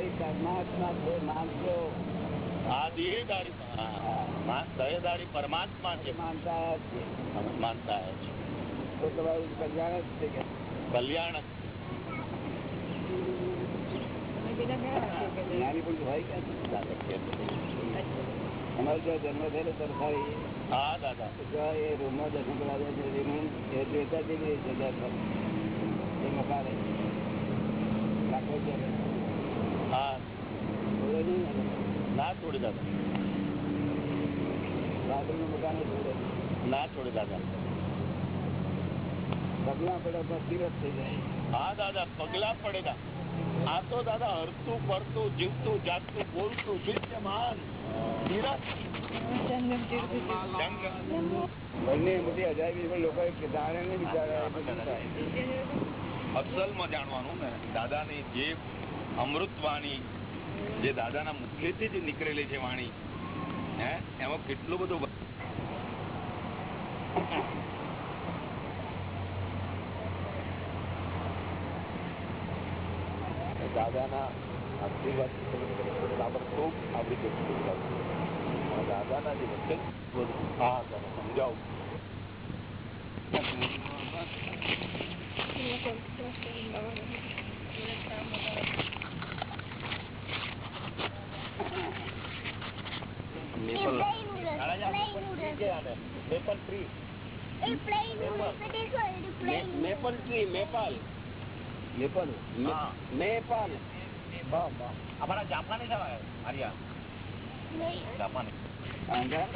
દેહધારી પરમાત્મા છે માનશો આ દેહદારી હા, મા- પરમાત્મા છે. માનતા છે માનતા છે તો તમારું કલ્યાણ જ છે કલ્યાણ હોય. અમારો જો જન્મ થયેલો સરકારી હા દાદા. જો એ રૂમમાં દર્શન કરવા જાય છે એ જોતા એ મકાને લાખો છે હા બોલે નહીં ને. ના છોડી દાદા ના છોડે દાદા પગલા પડે તો થઈ જાય હા દાદા પગલા પડે આ તો દાદા હરતું ફરતું જીવતું જાગતું બોલતું. જંગ. બંને બધી અજાયબી પણ લોકો જાણે નહીં. અસલમાં જાણવાનું ને દાદાની જે અમૃત વાણી જે દાદાના મુખેથી જ નીકળેલી છે વાણી. હે? એમાં કેટલું બધું દાદાના આશીર્વાદ તાબડતોબ આવડી ગયું દાદાના જે વચન હા દાદા સમજાવું. Plain noodles. Maple tree maple હા. નેપાળ અમારા જાપાની છે જાપાની આંધ્રા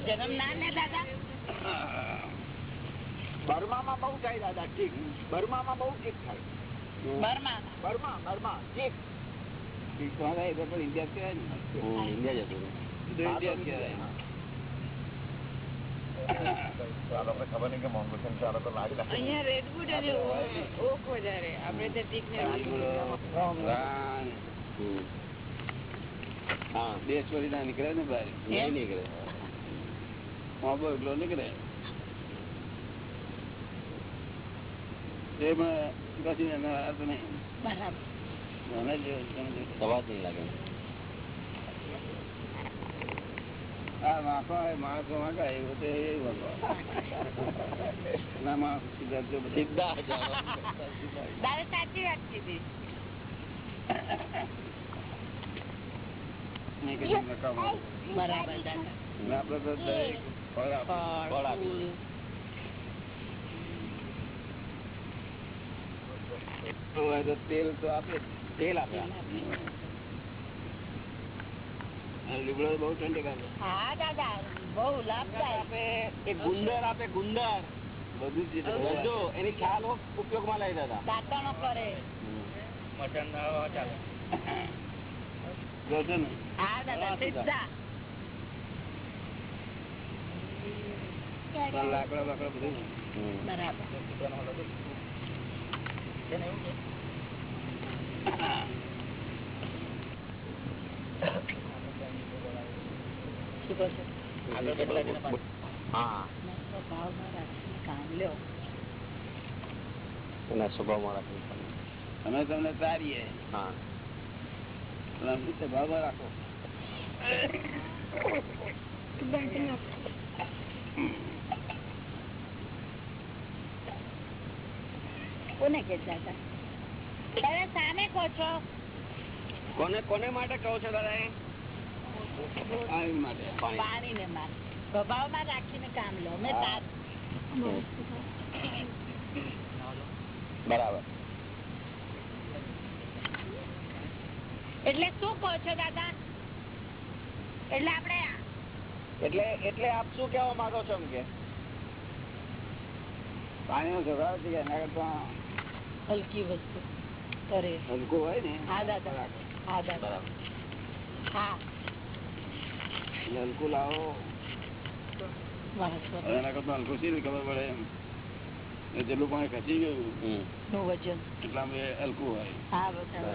જન્મ ના ને દાદા બર્મામાં બહુ થાય દાદા ઠીક બર્મામાં બહુ ઠીક થાય બર્મા. Burma Burma. ઠીક ઠીક તો થાય તો પણ ઇન્ડિયા કહેવાય ને. ઇન્ડિયા જતું તો ઇન્ડિયા કહેવાય. ખબર નહીં કે મોંઘું છે ચાલો તો લાડી અહીંયા રેડવુડ અને ઓક વધારે. આપણે તો ટીક ને હા દેશ ના નીકળે ને બહાર નીકળે. મોબો એટલો નીકળે. એમાં કશું એનો અર્થ નહીં. મને સવાજ નહીં લાગે. આ વાંકો હોય, માણસો વાંકા એવું તો એ ના માણસ સીધા સીધા દાદા સાચી વાત કીધી. બરાબર આપણે તો ફળ ફળ આપી. હોય તો તેલ તો આપે. તેલ આપે લીમડો બહુ ઠંડક હા દાદા બહુ લાભદાયક. એ ગુંદર આપે ગુંદર. બધું જ બધો એની ખ્યાલ ઉપયોગમાં લઈ દાદા. દાંતણો કરે. મટન ચાલે. ને. હા દાદા સીધા. લાકડા બાકડા બધું બરાબર. છો સ્વભાવમાં રાખવું અમે તમને તારીએ. અમને રાખો. કોને કે હતા? તમે સામે કહો છો. કોને કોને માટે કહો છો દાદા પાણી. ને માર. સ્વભાવમાં રાખીને કામ લો. મેં બરાબર. એટલે શું કહો છો દાદા? એટલે આપણે એટલે એટલે આપ શું કેવા માંગો છો એમ કે? પાણીનો સ્વભાવ છે એના કરતા હલકી વસ્તુ કરે હલકું હોય ને હા દાદા હા દાદા હા એટલે હલકું લાવો વાહ, સરસ. હવે એના કરતા હલકું શી રીતે ખબર પડે એમ એ જેટલું પાણી ખસી ગયું નું વજન એટલા હલકું હોય હા બધા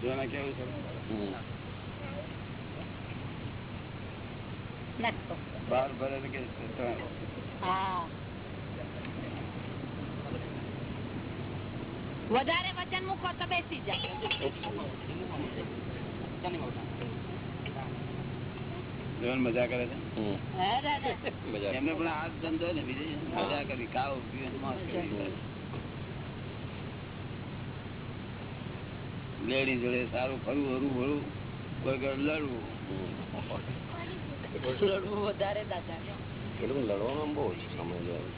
જો એને કેવું છે નાખો બહાર ભરે તો કે ત્રણ. હા વધારે વચન મૂકો તો બેસી જાય જોન મજા કરે છે? એમને પણ આ ધંધો ને બીજી મજા કરી ખાવ પીવે ને મોજ કરી. લેડી જોડે સારું ફરવું હરવું હરવું કોઈ કોઈ લડવું. લડવું વધારે દાદા. લડવામાં બહુ સમય જાય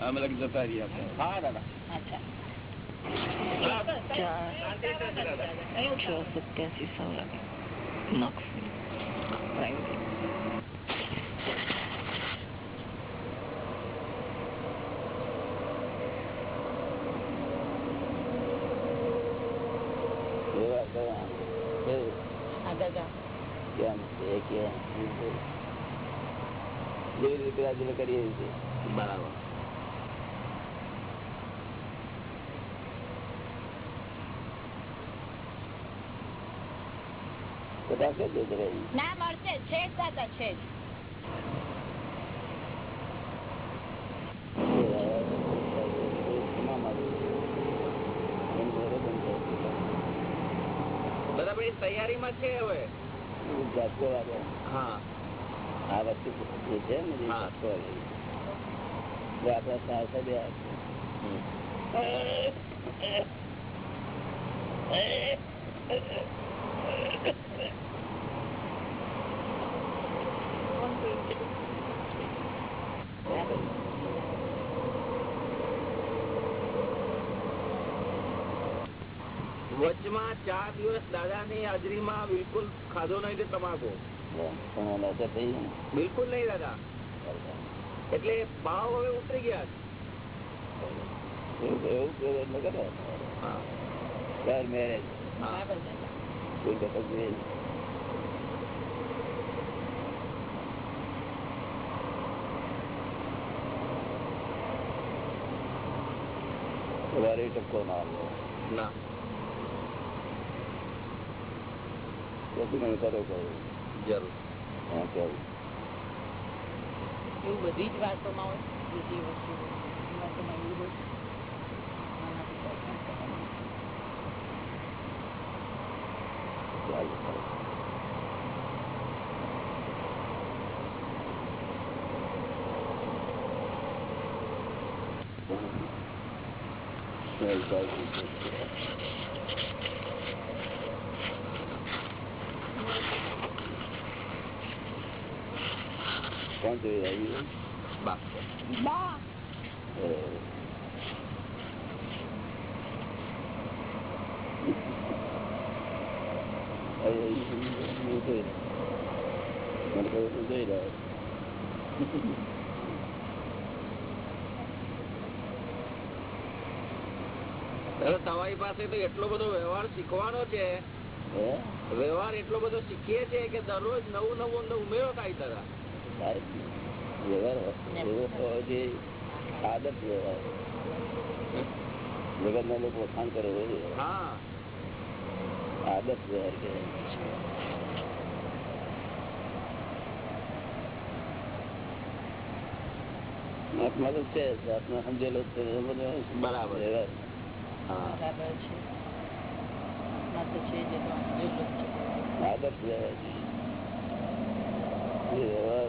અમે લગ જતા રહીએ આપણે હા દાદા અચ્છા છ સત્યાસી સૌરાષ્ટ્ર નોક્સવિલ પ્રાઇવેટ એવા કરવા. કેવું? હા દાદા કેમ છે કેમ છે? જેવી રીતે પેલા જેને કરીએ એવી રીતે. બરાબર બધા છે જ ના મળશે છે દાદા છે જ દાદા તૈયારીમાં છે હવે હા આ વસ્તુ છે ને વાળી. જે બે હાથ. ચાર દિવસ દાદાની હાજરીમાં બિલકુલ ખાધો નહીં તે તમાકુ પણ એને અસર થઈ ને. બિલકુલ નહીં દાદા એટલે ભાવ હવે ઉતરી ગયા એવું એવું પ્રયત્ન કરે હા ચાર મેરેજ હા બરાબર દાદા કોઈ ઘટક જોઈએ. વારે ટપકો ના આવે ના પછી મને કરો કરો જરૂર હા કેવું એવું બધી જ વાતોમાં હોય બીજી વસ્તુ વાતોમાં એવું હોય આનાથી પ્રશ્ન કરવાનો. ચાલુ કરો. ચાલ, ચાલ, ચાલ. કોણ જોઈ આવ્યું બા બા તમારી પાસે તો એટલો બધો વ્યવહાર શીખવાનો છે. વ્યવહાર એટલો બધો શીખીએ છે કે દરરોજ નવું નવું અંદર ઉમેરો થાય આદત વ્યવહાર. જગત ના લોકો વખાણ કરે છે. હા. આદત વ્યવહાર કહેવાય તો છે આત્મા સમજેલો છે. બરાબર. વ્યવહાર. હા. છે.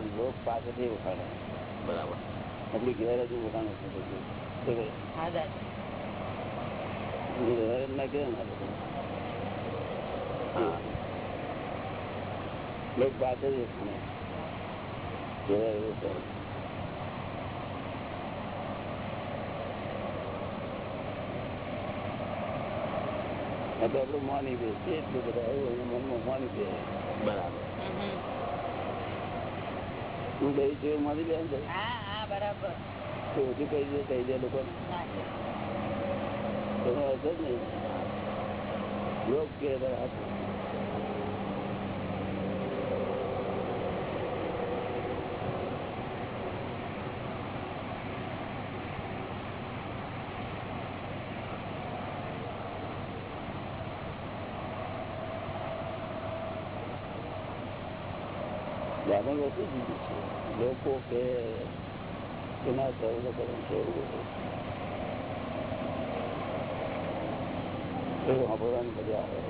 બરાબર એટલી લોક પાસેથી વખાણે બરાબર આપણી ઘેર હજુ વખાણે છે બધું. તો કે હા દાદા એ વ્યવહાર જ ના આ લોકો. પાસે જ વખાણે વ્યવહાર એવો કરે. આ તો આપણું માની દે છે એટલું બધા મનમાં માની દે બરાબર. તું ગઈ છે લે હા હા બરાબર. ઓછું કહી દે કહી દે લોકો. નહીં. લોક કે હાથું દાદા વસ્તુ જુદી છે લોકો કે એના સર્વ કરે છે એવું બધું. સાંભળવાની મજા આવે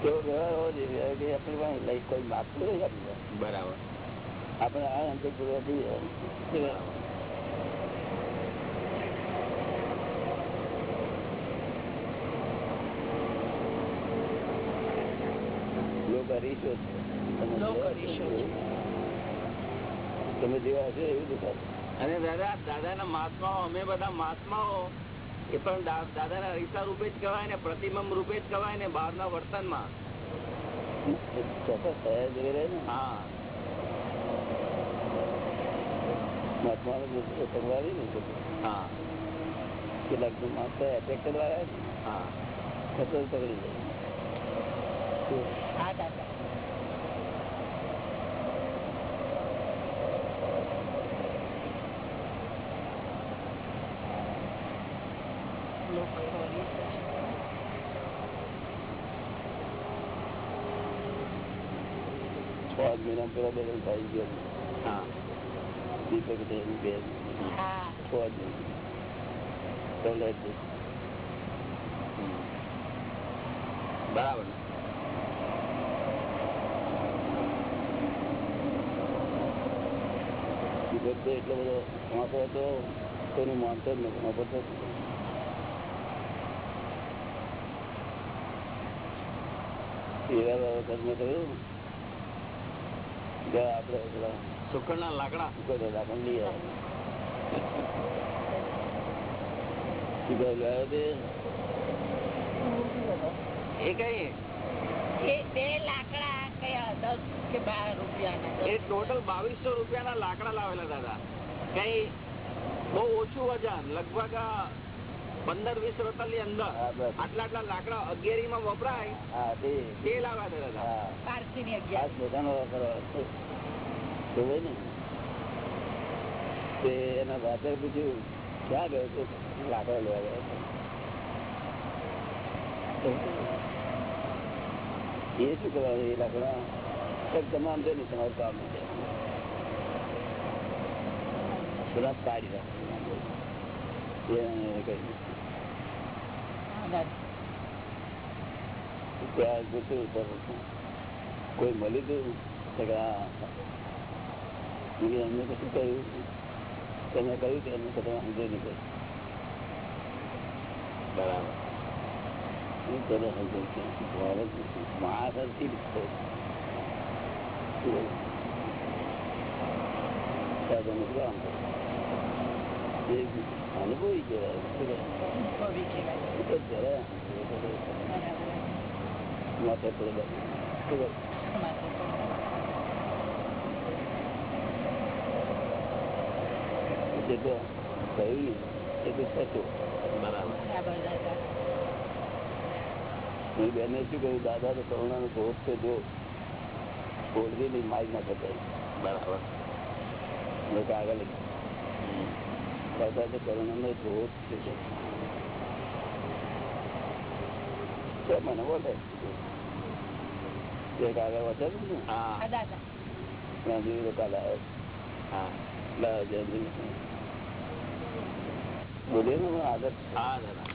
કેવો વ્યવહાર હોવો જોઈએ કે આપણી પાસે લઈ કોઈ માગતું નહીં આપણે. બરાબર આપણે આ અંતે પૂર્વક છે. તમે જેવા હશો એવું દેખાશે. અને દાદા દાદાના મહાત્માઓ અમે બધા મહાત્માઓ એ પણ દાદાના અરીસા રૂપે જ કહેવાય ને પ્રતિબંબ રૂપે જ કહેવાય ને બહારના વર્તનમાં. ચોક્કસ થયા જ રહે ને. હા. મહાત્મા સંભાળી ને હા. કેટલાક માત્ર એટેક કરવા હા. ખતર પકડી જાય હા દાદા લોક હરીશ છે. છ જ મહિના પેલા બે થઈ ગયો હા દીપક જૈન બેન હા છ જ મહિના પહેલા જ હમ. બરાબર તો એટલો બધો વાંકો હતો કોઈનું માનતો જ નથી. એવા આપણે પેલા લાકડા. લઈ દીપક લાવ્યો તે એ કઈ? બે લાકડા દસ કે બાર રૂપિયા એ ટોટલ બાવીસો રૂપિયાના લાકડા લાવેલા દાદા. કઈ બહુ ઓછું વજન લગભગ પંદર વીસ રોટલની અંદર આટલા આટલા લાકડા અગિયારી માં વપરાય તે. લાવ્યા હતા દાદા. પારસી ની અગિયાર. ને? એના વાતર પૂછ્યું ક્યાં ગયો તો? લાકડા લેવા ગયો એ શું કરવાનું એ લાકડા? તમામ છે ને તમારું કામ બધા તો કોઈ મળી ગયું એમને કશું કહ્યું તમે કહ્યું કે એમને તમે સમજો નહીં કહ્યું બરાબર જ નથી. માણસ હરખી રીતે થયું. ત્યાં તો મૂકવા આમ કરે. એ અનુભવી કહેવાય માથે પડે શું કહેવાય? માથે પર. જે તો કહ્યું બરાબર હું બેને શું કહ્યું દાદા તો કરુણાનો દોષ તો જો છોડવી નહીં મારી ના શકાય બરાબર. લોકો આગળ તો કરુણાનો દોષ છે. તો મને બોલે. એક આગળ વધે ને? હા. તો કાલે આવ્યો હા. લાવ બોલીએ ને આગળ. હા દાદા.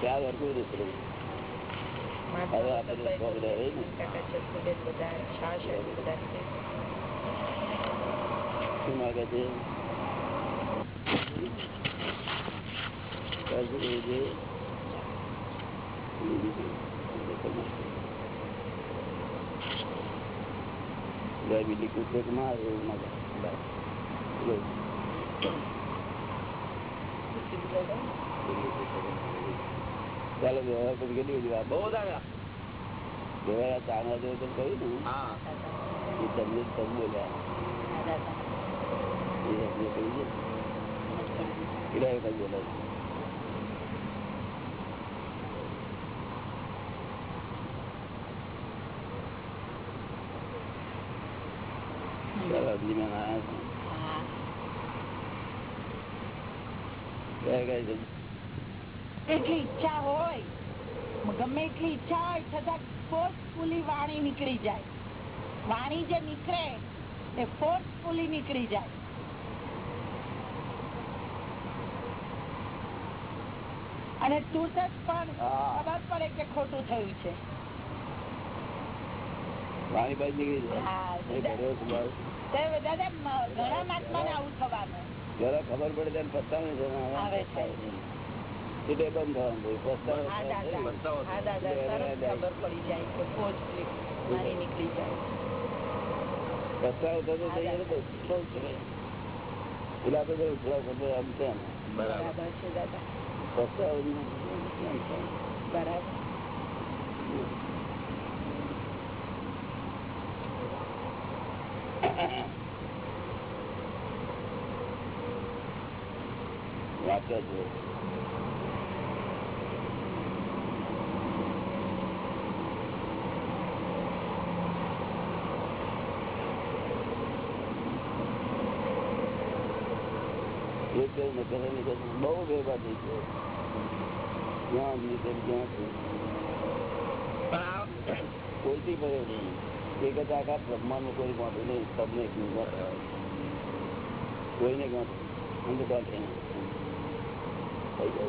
ત્યાં વર્ગું દીકરું હવે આપણે રહી બધા છે. શું માગે છે? બીજી કુતરેકમાં એવું માગે. ચાલો વ્યવહાર પર કેટલી બધી વાત બહુ દાદા વ્યવહાર ચાંગા જેવું તો કહ્યું ને હા એ તમને જ તમે બોલ્યા હા દાદા એ આપણે કહ્યું છે કેટલા વખત બોલ્યા છે? ચાલો અગ્નિમાં આવ્યા છે. હા કયા કયા છે? એટલી ઈચ્છા હોય ગમે એટલી ઈચ્છા હોય છતાં ફોર્સફુલી વાણી નીકળી જાય. વાણી જે નીકળે એ ફોર્સફુલી નીકળી જાય. અને તુરત જ પણ. ખબર પડે કે ખોટું થયું છે. ઘણા મહાત્માને આવું થવાનું. જરા ખબર પડે ત્યારે પસ્તાવું ને, છે. એટલે બંધ થવાનું પસ્તાવો થતો. એટલે આપણે તો થોડા આમ છે બરાબર છે દાદા. પસ્તાવો બરાબર. વાંચવા નકર એની કરતા બહુ ભેગા થઈ ગયો. જ્યાં. પણ આ કોઈથી ભરે નહીં. એક જ આખા બ્રહ્માંડનું કોઈ ગાંઠું નહીં. તમને કોઈને ગાંઠે અંધ ગાંઠે થઈ જાય.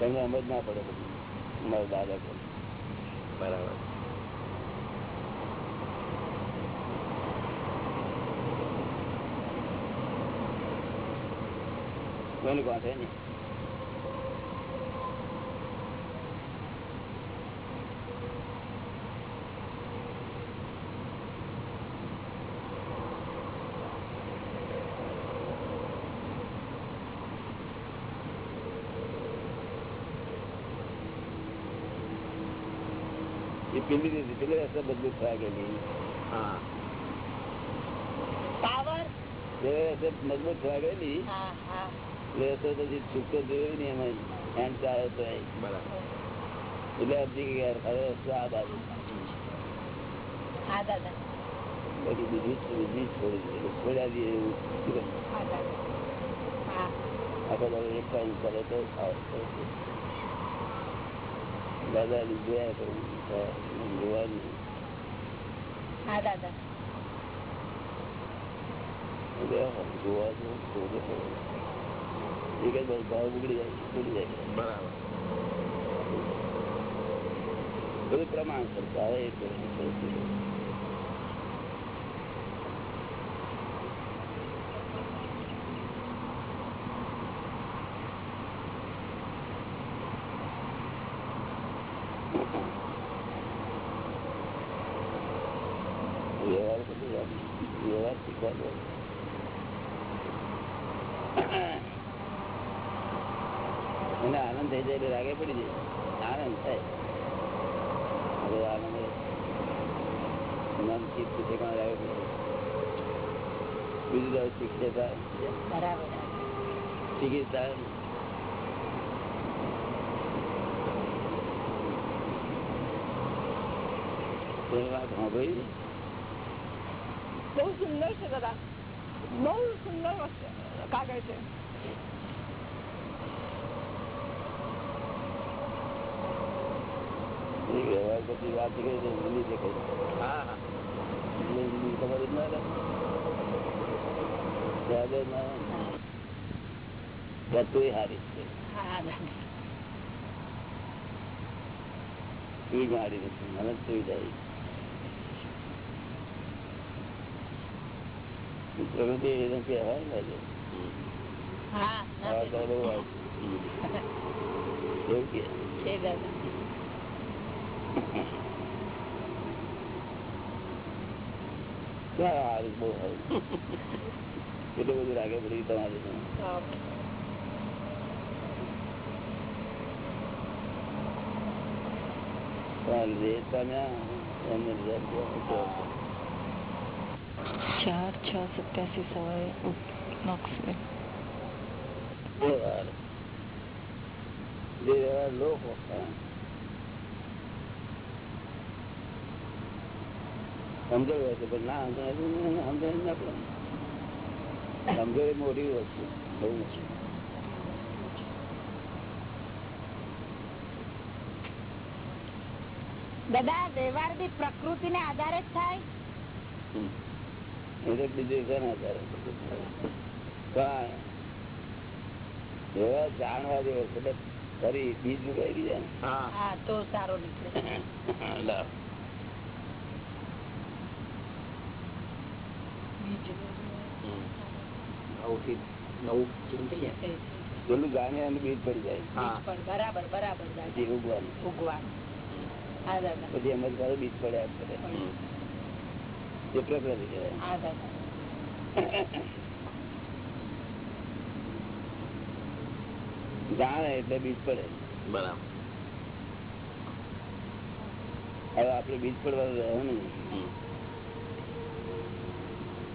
તમને સમજ ના પડે મારા દાદા બરાબર. કોઈને વાત છે એ પેલી રીતે પેલી અસર બદલું થયા ગયેલી હા પાવર એ અસર મજબૂત થયા ગયેલી હા હા એટલે અસર પછી છૂટકો જોયું ને એમાં હેન્ડ ચાલે તો એ. બરાબર એટલે સમજી ગયા હવે રસ્તો આ બાજુ હા દાદા પછી બીજી બીજી છોડી દીધી છોડ્યા દઈએ એવું શું કરે? હા દાદા હા આખો દાડો એક ટાઈમ કરે તો ખાવ દાદા જોયા કરું જોવાનું હા દાદા. એટલે જોવા જો શોધે તો એક જ ભાવ બગડી જાય બગડી જાય. બરાબર. બધું પ્રમાણ કરતા આવે એટલે વ્યવહાર બધું આમ વ્યવહાર શીખવા દો આનંદ થઈ જાય એટલે રાગે પડી જાય. આનંદ થાય. હવે આનંદ મન ચિત્ત ઠેકાણે રાગે પડી બીજું દાડે શીખશે બરાબર. શીખી તાર કોઈ વાત સાંભળી? બહુ સુંદર છે દાદા. બહુ સુંદર કાગળ છે. એ વ્યવહાર પછી વાત કરી તો ઊંડી દેખાય. હા હા. ખબર જ ના ના. હારી છે. નથી મને સુઈ જાય પ્રકૃતિ એને કહેવાય ને ના બહુ એવું કે. કેટલું બધું રાગે પડી તમારી. તમારા લીધે તમે એમને ચાર છ સત્યાસી સવારે નોક્સવેલ જે વ્યવહાર લોકો હોય છે પણ ના સમજણ સમજણ ના પડે કમજોરી મોટી વસ્તુ બહુ મુશ્કેલ દાદા વ્યવહાર બી પ્રકૃતિ ને આધારે જ થાય એવા જાણવા જેવો એટલે ફરી બીજ કઈ જાય હા. હા તો સારો નીકળે. બીજું પેલું જાણે એનું બીજ પડી જાય. બરાબર બરાબર ઉગવાનું. ઉગવાનું. પછી એમ જ બીજ પડ્યા. એ પ્રકૃતિ કહેવાય હા દાદા જાણે એટલે બીજ પડે. બરાબર. હવે આપડે બીજ પડવાનું રહે નહીં.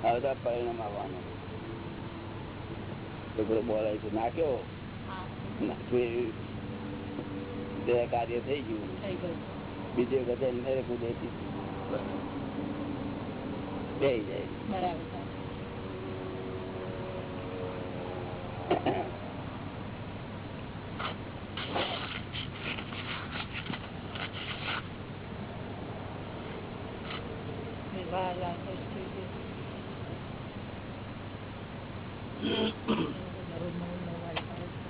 હવે તો આ પરિણામ આવવાનું. છોકરો બોલાય છે નાખ્યો? હા. નાખ્યું તે કાર્ય થઈ ગયું. થઈ ગયું. બીજી વખતે અંદર કુદે બે જાય. બરાબર દાદા. વ્યવહાર લાગે છે. દરરોજ નવું નવું આવ્યું કરે છે.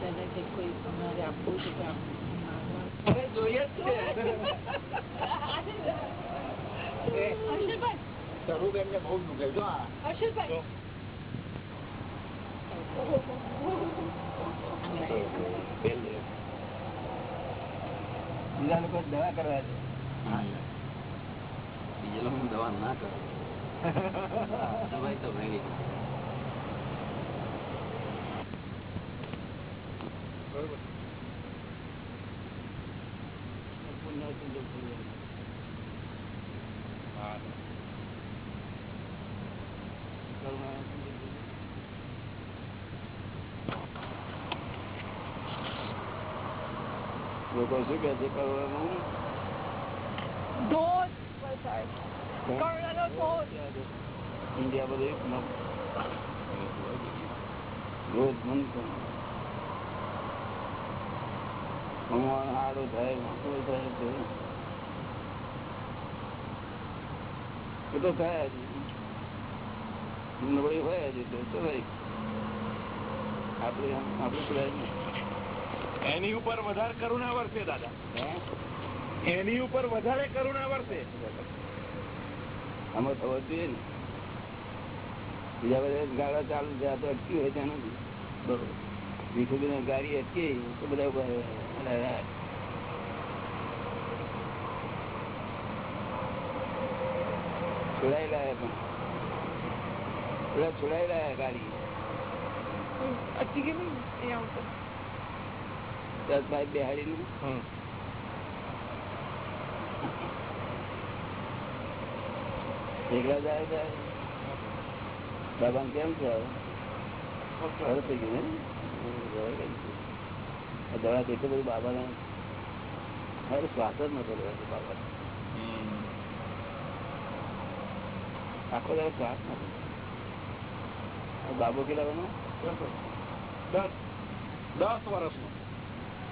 દાદા કે કોઈ અમારે આપવું છે તો આપવું. માંગવાનું. જોઈએ જ છે હર્ષદભાઈ સ્વરૂપ એમને બહુ દુખે જો આ હર્ષદભાઈ બીજા લોકો દવા કરવા છે બીજા લોકો દવા ના કરો દવાઈ તો ભેગી લોકો શું કે છે ધોધ કરુણાનો ધોધ. ઇન્ડિયા બધું રોજ મન ભગવાન સારું થાય મોટું થાય તો. એ તો થાય નબળી હોય હજી તો આપણે આપણે પેલા એની ઉપર વધારે કરુણા વર્ષે દાદા. એની ઉપર વધારે કરુણા વર્ષે આમાં ખબર જોઈએ ને. બીજા બધા ગાડા ચાલુ આ તો અટકી હોય ત્યાં નથી બરોબર. ભીખુભાઈ ગાડી અટકી તો બધા ઊભા. છોડાઈ રહ્યા પણ. પેલા છોડાઈ રહ્યા ગાડી. અટકી ગઈ નહીં અહીંયા ઉપર. દસ ભાઈ બેહાડીને એકલા જાય બાબા કેમ છે થઈ ગયું ને? દવા કેટલું બધું બાબાને હવે શ્વાસ જ નતો લેવાતો બાબા આખો દાડો શ્વાસ નતો બાબો કેટલા દસ. દસ વર્ષનો.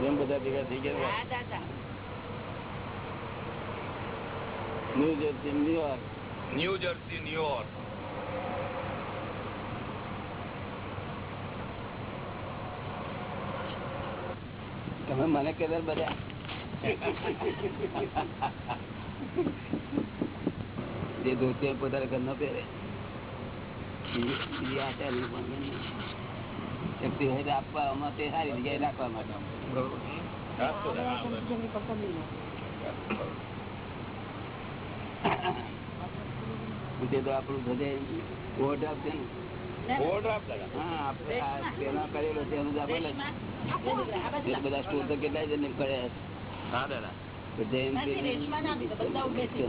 જેમ બધા ભેગા થઈ ગયા હા New Jersey New York New Jersey New York તમે મને કદાચ બધા. જે ધોતી પોતાના ઘર નો પહેરે. શક્તિ હોય તો આપવા આમાં તે સારી જગ્યાએ રાખવા માટે. તે તો આપણું બધે છે ને દાદા હા આપણે પેલા કરેલો છે એનું જ આપણે બધા સ્ટોર તો કેટલાય જણને કર્યા છે. હા દાદા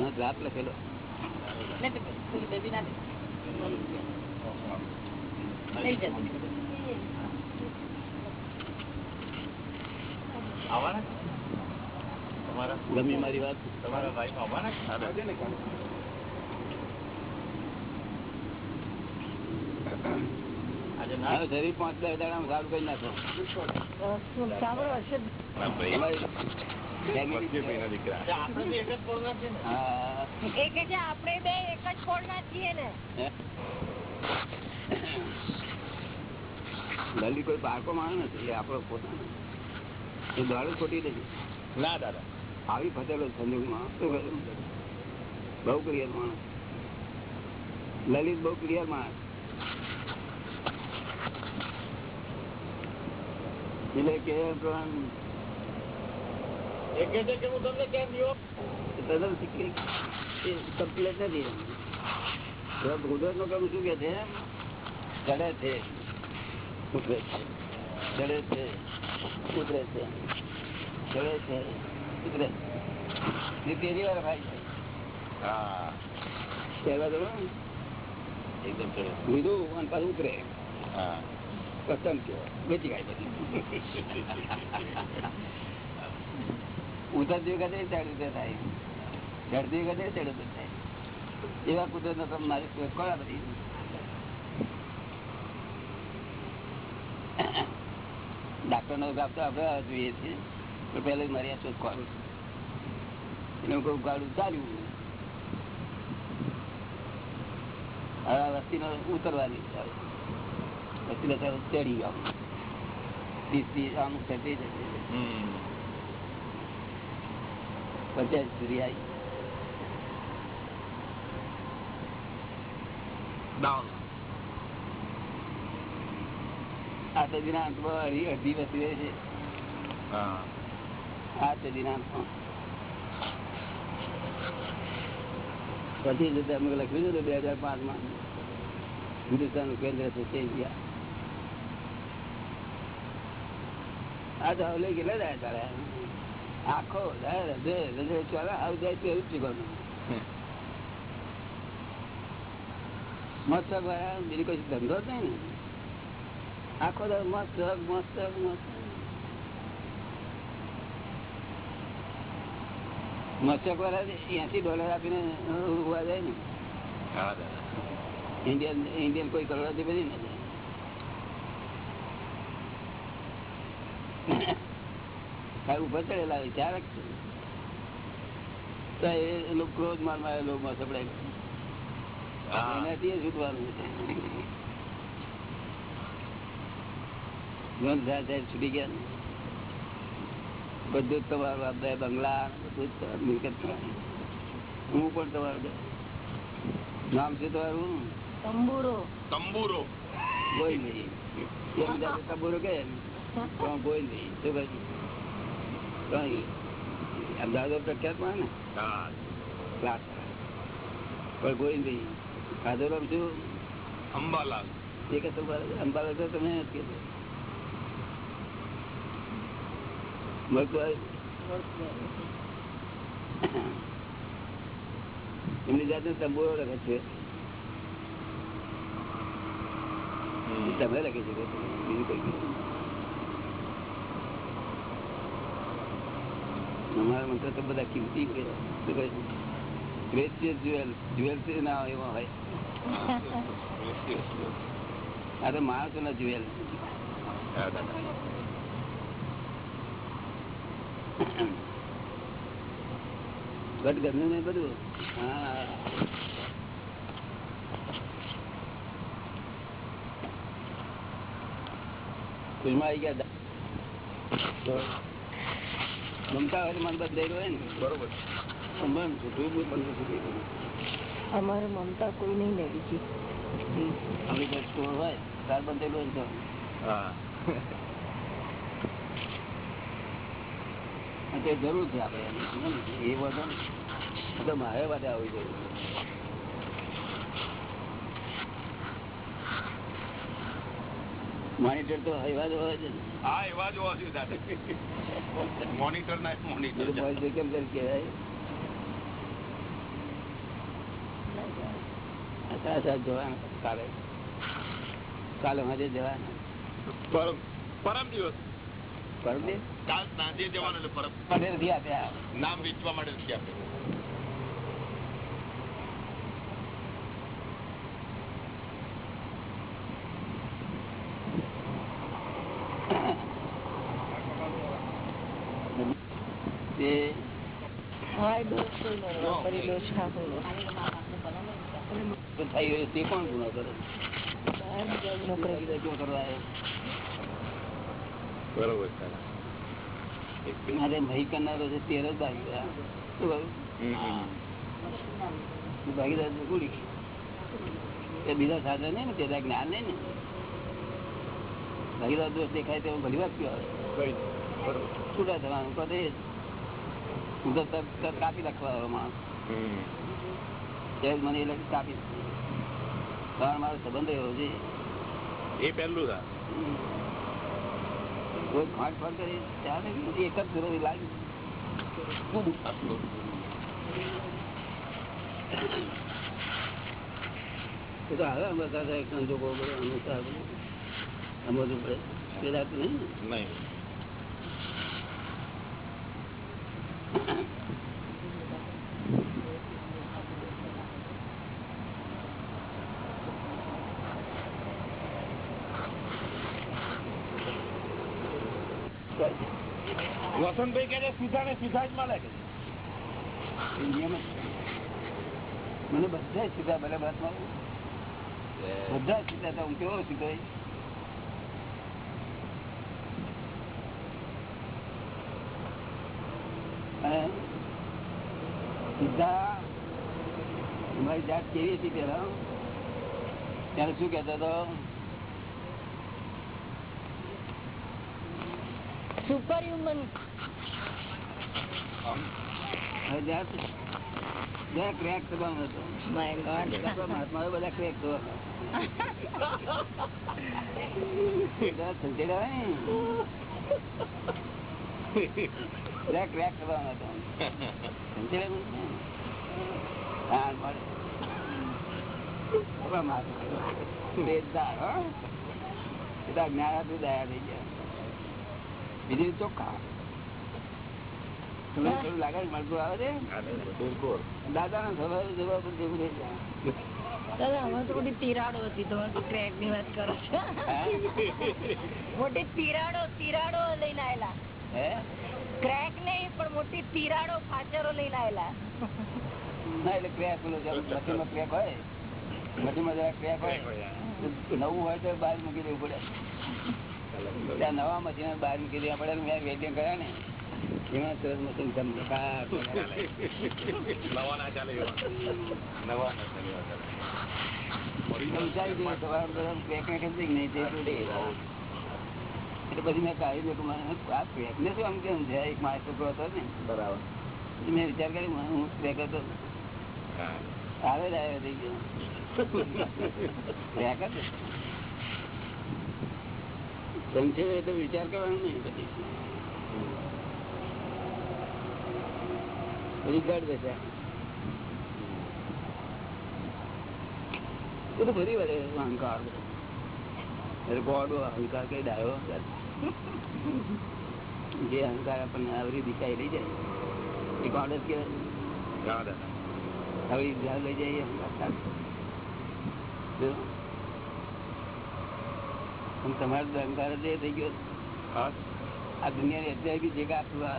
ડ્રાફ્ટ લખેલો ગમી મારી વાત. તમારા વાઈફ આવવાના? શરીર પાંચ દસ દાડા સારું કઈ નાખો. આપણે કોઈ બાળકો માણસ નથી એ આપણો પોતાનો એ દાડો ખોટી નથી ના દાદા આવી ફટેલો સંજોગમાં બહુ ક્લિયર માણસ લલિત બહુ ક્લિયર માણસ એટલે કે પ્રમાણ એ કે છે કે હું તમને કેમ યો તદ્દન શીખી- એ complete નથી. કામ શું કે છે? ચડે છે. ઉતરે છે. ચડે છે. ઉતરે છે. ચડે છે. ઉતરે છે. એ વાર ભાઈ છે. હા. પહેલા તો એકદમ સરસ. લીધું અને પાછું ઉતરે. હા. કસ્ટમ કયો વેચી ગાય બધી ઉતરતી વખતે ચડ ઉતર થાય. ચડતી વખતે ચડ ઉતર થાય. એવા કુદરત નો ક્રમ મારી કોળા બધી ડાક્ટર નો ગાપ તો આપણે જોઈએ છીએ. તો પેલા મારી આ શોધ કોળ એનું કોઈ ગાડું ચાલ્યું હવે વસ્તી ઉતરવાની. વસ્તી ચડી ગયો. આમ જશે હમ. પચાસ સુધી આવી આ અઢી અડધી વસ્તી રહે છે આ સદીના અંતમાં પછી જતા અમે લખ્યું હતું બે હજાર પાંચમાં હિન્દુસ્તાનનું કેન્દ્ર છે તે ગયા આ તો હવે ગયેલા જાય તારે આખો મસ્ત બીજું ધંધો જ નહીં ને. આખો મસ્ત મસ્ત મસ્ત મસ્તક. વાળા એસી ડોલર આપીને ઊભા જાય ને. ઇન્ડિયન ઇન્ડિયન કોઈ કરોડથી બધી ને. કાંઈ ઉપર ચડેલા હોય ચારક એ ક્રોધ માર મારે લોકો માં સપડાય એનાથી એ છૂટવાનું છે. ગંધ થાય ત્યારે છૂટી ગયા બધું તમારું આપણે બંગલા બધું મિલકત હું પણ તમારું નામ છે તમારું? તંબુરો. તંબુરો. કોઈ નહીં. તંબુરો કે કોઈ નહીં. શું કહ્યું અમદાવાદ પ્રખ્યાતમાં ને? હા. ક્લાસ પણ કોઈ ખાધો નામ શું? અંબાલાલ. એ કે તમારે અંબાલા તો તમે એમની જાતે તંબુરો લખે છે. તમે લખી શકો બીજું કોઈ નહીં. અમારા મંત્ર તો બધા કિંમતી બધું હા. કુલમાં આવી ગયા. તો મમતા હોય મન બદલાયેલું હોય ને બરોબર મન અમારે મમતા કોઈ નહીં ને બીજી. આપણી પાસે સ્ટોર હોય તાર બંધેલું હોય તો. હા. તે જરૂર છે આપણે. એ વધારે તો મારે માટે આવી જરૂર મોનિટર તો એવા જ હોય છે હા એવા જ હોવા જોઈએ દાદા મોનિટર ના મોનિટર કેમ કહેવાય? કાલે કાલે મજે જવાના. પરમ પરમ દિવસ. પરમ દિવસ? કાલ સાંજે જવાનું પરમ. આપ્યા નામ વેચવા માટે નથી આપે તે હાય ડોસ કોઈ મળવા ફરી ડોસ ખાવું તો થઈ ગયું તે કોણ ગુનો કરે બહાર બીજા જ નોકરી નોકરી ક્યાં કરવા આવ્યો? બરોબર મારે ભાઈ કરનારો છે તેર જ ભાગીદાર શું કહ્યું તું ભાગીદાર છે કુડી એ બીજા સાધન નહીં ને પેલા જ્ઞાન નહીં ને ભાગીદાર દોષ દેખાય તો ઘણી વાર કયો છૂટા થવાનું કહે એ જ. હું તો કાપી નાખવા માણસ. મને એ લાગે કાપી કારણ મારો સંબંધ એવો છે. એ પહેલું હતા કોઈ ખાંડ ફાંડ કરી ત્યારે એક જ ફેરો લાગી. એ તો હવે અમે કરતા એક સંજોગો અનુસાર પડે. પેલા નહીં ને. નહીં વસંતભાઈ કે છે સીધા ને સીધા જ મળે. મને બધા સીધા ભલે બસ બધા સીધા હતા હું કેવો સીધો અને સીધા? મારી જાત કેવી હતી પેલા ત્યારે શું કેતો હતો? સુપર હ્યુમન બધા ક્રેક દયા થઈ ગયા બીજું ચોખ્ખા તમને થોડું લાગે છે મળતું આવે છે બિલકુલ દાદા ના સ્વભાવ જવાબ જેવું રહી જાય દાદા અમારે તો મોટી તિરાડો હતી તમે ક્રેકની વાત કરો છો. મોટી તિરાડો તિરાડો લઈને આયેલા. ક્રેક નહીં પણ મોટી તિરાડો ફાચરો લઈને આયેલા. ના એટલે ક્રેક પેલો જેમ મશીનમાં ક્રેક હોય મશીનમાં જરા ક્રેક હોય નવું હોય તો બહાર મૂકી દેવું પડે. ત્યાં નવા મશીન બહાર મૂકી દેવા પડે મેં વેલ્ડિંગ કર્યા ને એમાં સરસ મશીન ચમકાટ નવા ના ચાલે નવા તે એટલે પછી મેં કાઢી કે મને આ ક્રેક ને શું આમ કેમ છે એક માણસ છોકરો હતો ને. બરાબર. પછી મેં વિચાર કર્યો હું ક્રેક હતો. આવે જ આવે થઈ ગયો. ક્રેક હતો. સમજે એ વિચાર કરવાનો નહીં. પછી પછી ગઢ બેસ્યા એ તો ફરી વળે અહંકાર. ગોડો અહંકાર કઈ ડાયો જે અહંકાર આપણને આવરી દિશાએ લઈ જાય એ ગોડ જ કહેવાય. હા દાદા આવી દિશા લઈ જાય અહંકાર. તમારો અહંકાર જ થઈ ગયો. આ દુનિયાની જે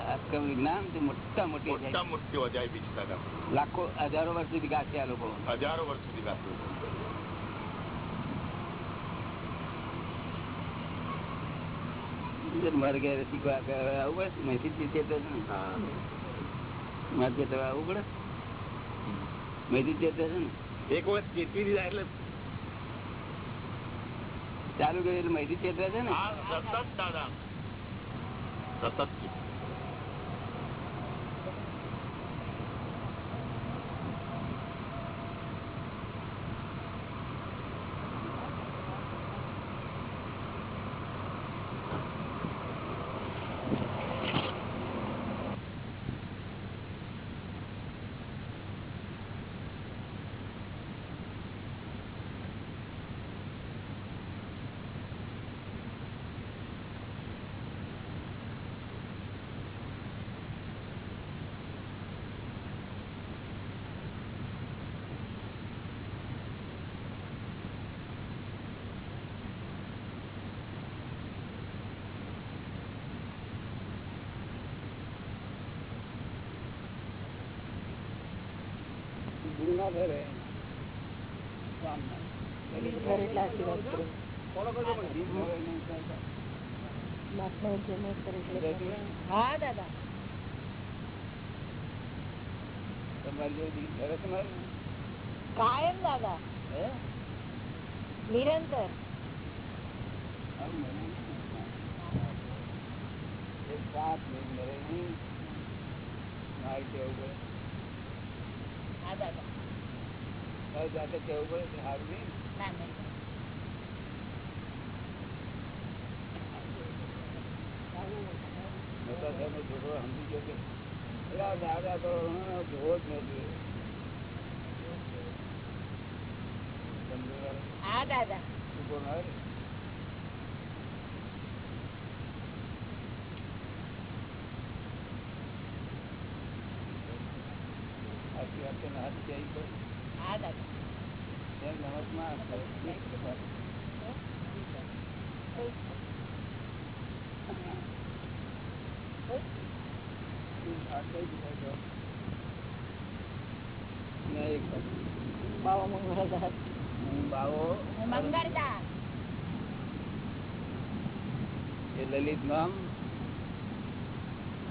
આજકાલ વિજ્ઞાન તે મોટા મોટી મોટા મોટી અજાયબી છે દાદા લાખો હજારો વર્ષ સુધી ગાશે આ લોકો. હજારો વર્ષ સુધી ગાતું મારે ઘરે શીખવા કે આવવું પડે? મહેથી ચેતવે છે ને મારે પડે? છે એક વખત ચેતવી દીધા એટલે ચાલુ કર્યું એટલે મહેથી ચેતવે છે ને સતત દાદા. だったっていう。હા દાદા. કાયમ દાદા. નિરંતર. સાત મિનિટ મરે નહીં મારે કેવું પડે. હા દાદા. જાતે કેવું પડે નહીં ના નહીં મોટા સાહેબ છોકરો સમજી ગયો કે એટલે આ દાદા તો જોવો જ નથી હા દાદા. છૂટો ના રહે. આખી તો નમસ્કાર કરે. આ કઈ દીધા છો? ના, એક બાજુ. બાવા મંગળદાસ હું બાવો મંગળદાસ એ લલિત નામ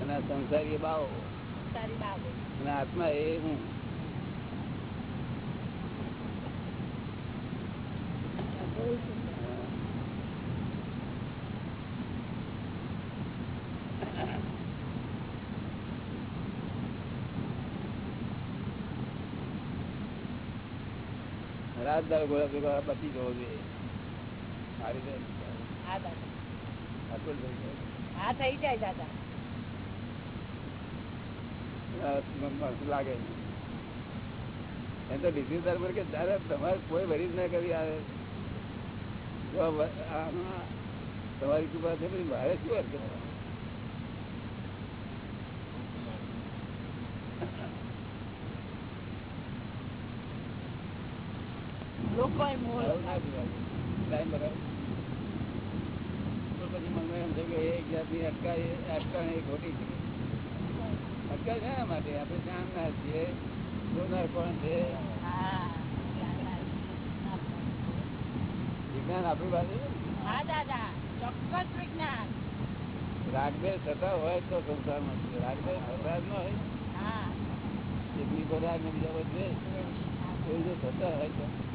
અને સંસારી બાવો. અને આત્મા એ હું. દાળ ગોળા ભેગા પતી જવો જોઈએ મારી બેન. હા દાદા. થઈ જાય લાગે. એમ તો ડિસિઝન પર કે દાદા તમારે કોઈ વરીજ ના કરી આવે તમારી કૃપા છે મારે શું અર્થ કરવાનો? લોકો મોલ આવું ના જોવાય. ટાઈમ બરાબર તો પછી મને એમ છે કે એક જાતની અટકાય અટકાણી ખોટી છે. અટકાય શા માટે? આપણે જાણનાર છીએ. જોનાર કોણ છે? વિજ્ઞાન આપણી પાસે વિજ્ઞાન. થતા હોય તો સંસારમાં છે. રાગદેશ થતા જ ન હોય. રાગ ને બીજા બધે. જો થતા હોય તો.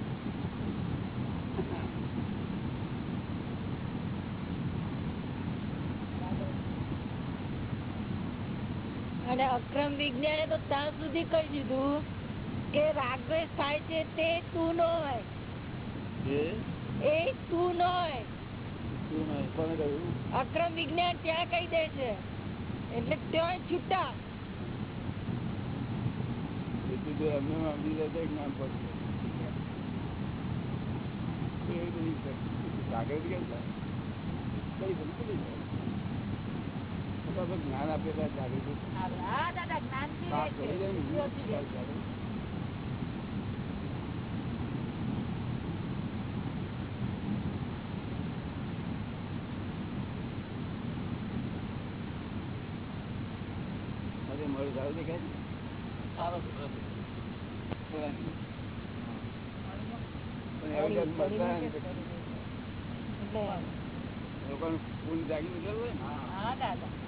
અને અક્રમ વિજ્ઞાને તો ત્યાં સુધી કહી દીધું કે રાગદ્વેષ થાય છે તે તું નો હોય. એ તું નો હોય. અક્રમ વિજ્ઞાન ત્યાં કહી દે છે. એટલે ત્યાં છૂટા. એટલું તો આપણે જ્ઞાન આપે ને જાગૃતિ. આજે સારું દેખાય પણ એવું મળતા ફૂલ જાગી નીકળવું હોય ને? હા દાદા.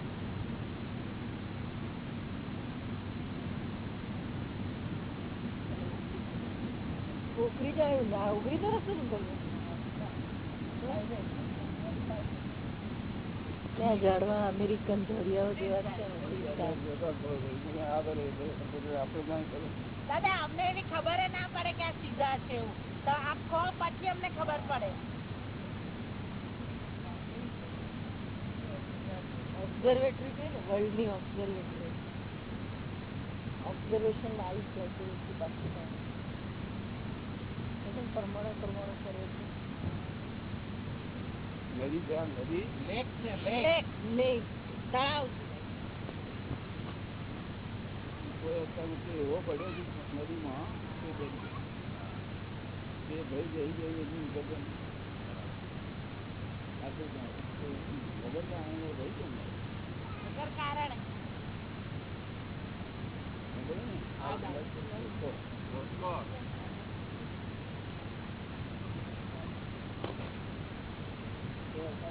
ઉઘરી જાય ના ઉઘરી તો કરવું ત્યાં ઝાડવા અમેરિકન ઝાડિયાઓ જેવા ને, દાદા અમને એની ખબર ના પડે કે આ સીધા છે એવું. તો આપ કહો પછી અમને ખબર પડે. ઓબ્ઝર્વેટરી છે ને? વર્લ્ડની ઓબ્ઝર્વેટરી ઓબ્ઝર્વેશન આવી જ છે એકદમ પરમાણુ પરમાણુ કરે છે નદી છે નદી લેક છે લેક લેક તળાવ. કોઈ અત્યારે એવો પડ્યો છે નદીમાં તે ભાઈ જઈ જઈ એની ગગન નથી. આ તો ખબર ના આને ભાઈ કેમ નહીં? કારણે ખબર ને? આ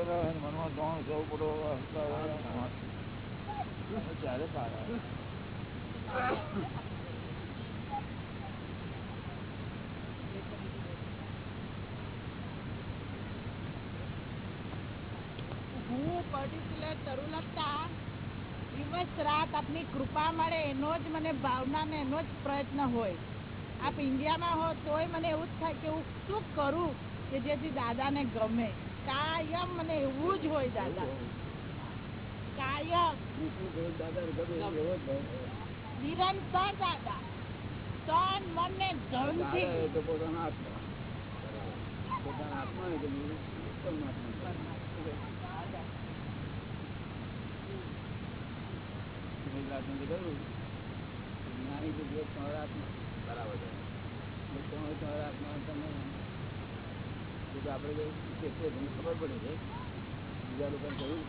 એને મનમાં ત્રણ સૌ પડો દિવસ રાત આપની કૃપા મળે એનો જ મને ભાવના ને એનો જ પ્રયત્ન હોય. આપ ઇન્ડિયામાં હો તોય મને એવું જ થાય કે હું શું કરું કે જેથી દાદાને ગમે. કાયમ મને એવું જ હોય દાદા. કાયમ. નિરંતર દાદા. તન મન ને ધનથી તમારા આત્મા બરાબર. છે તમે જો આપણે તો તમને ખબર પડે છે બીજા લોકોને કહ્યું.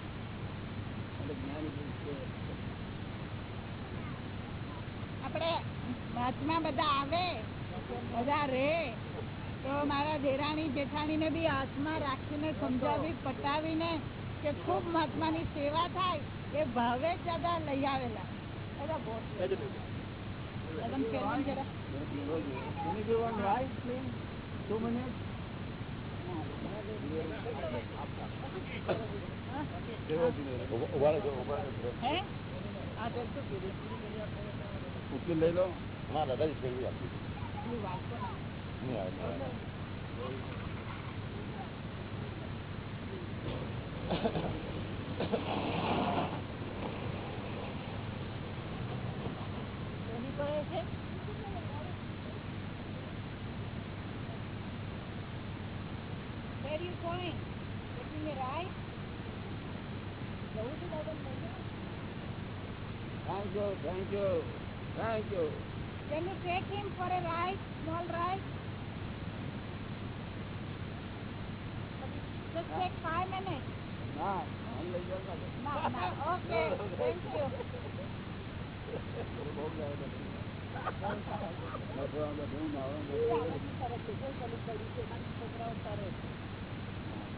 એટલે જ્ઞાની છે. આપણે મહાત્મા બધા આવે બધા રે તો મારા દેરાણી જેઠાણીને બી હાથમાં રાખીને સમજાવી પટાવીને કે ખૂબ મહાત્માની સેવા થાય એ ભાવે જ દાદા લઈ આવેલા. દાદા ઉકેલ લઈ લો. ના દાદાજી ફેરવી આપી નહીં આવે કોની છે? Where you going? Taking a ride? જવું છે દાદા લઈને? Thank you thank you thank you Can you take him for a ride, small ride? Just take five minutes. ના આમ લઈ જાઓ ને. No, no. Okay, thank you. બહુ જાય બધું. બધું બધું નાવાનું બધું. Dangerous વધારે છે ને? હા એની પણ છે. હા લાગે છે કે આ લાઈન મારીને હવે છોકરાઓ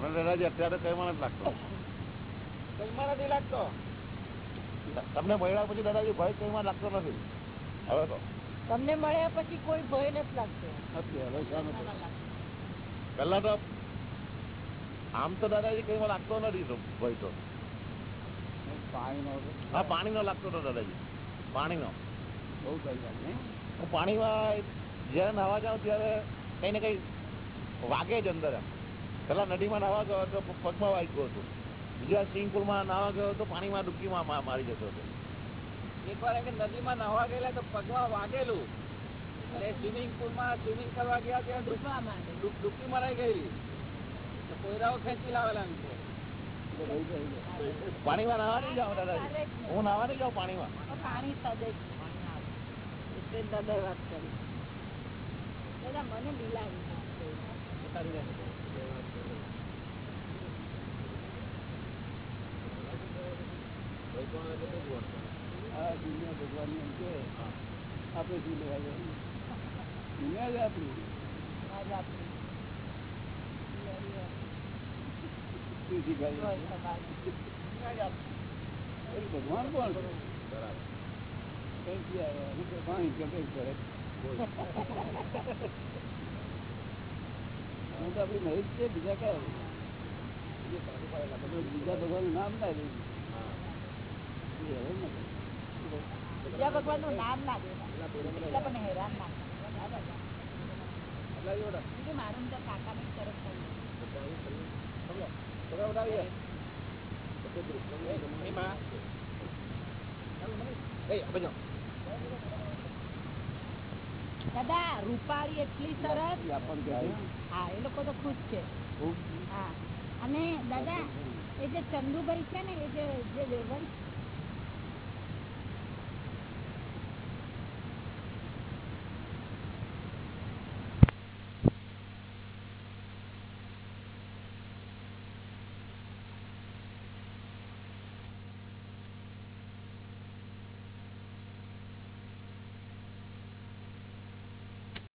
મને દાદાજી અત્યારે કઈ લાગતો કઈમાં લાગતો? તમને મળ્યા પછી દાદાજી ભય કઈમાં લાગતો નથી. હવે તો. તમને મળ્યા પછી કોઈ ભય નથી લાગતો? પેલા તો આમ તો દાદાજી કઈમાં લાગતો નથી ભય તો. પાણી નો હા લાગતો હતો દાદાજી. પાણી નો બઉ જાય ને હું પાણીમાં જયારે નવા જાઉં ત્યારે કઈ ને કઈ વાગે જ અંદર એમ. પેલા નદીમાં નાવા ગયો તો પગમાં વાગ્યો હતું. બીજા સ્વિમિંગ પુલમાં નાવા ગયો તો પાણીમાં ડૂબકીમાં મારી જતો હતો. એકવાર એમ કે નદીમાં નાવા ગયેલા તો પગમાં વાગેલું. અને સ્વિમિંગ પુલમાં સ્વિમિંગ કરવા ગયા ત્યાં ડૂબ- ડૂબવા માંડે. ડૂબકી મરાઈ ગયેલી. તો કોયરાઓ ખેંચી લાવેલા નથી છે પાણીમાં નાવા નહીં જાઉં દાદાજી. હું નાવા નહીં જાઉં પાણીમાં. પાણી દાદા વાત કરી. દાદા મને આ કે આપણે ભગવાન કોણ છે બીજા કયા બીજા ભગવાન નામ ના લઈ. બીજા ભગવાનનું નામ ના દેવા પણ હેરાન ના મારું તો કાકા ની તરફ દાદા રૂપાળી એટલી સરસ. હા એ લોકો તો ખુશ છે. હા. અને દાદા એ જે ચંદુભાઈ છે ને એ જે જે વેવન